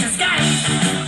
Jesus, guys!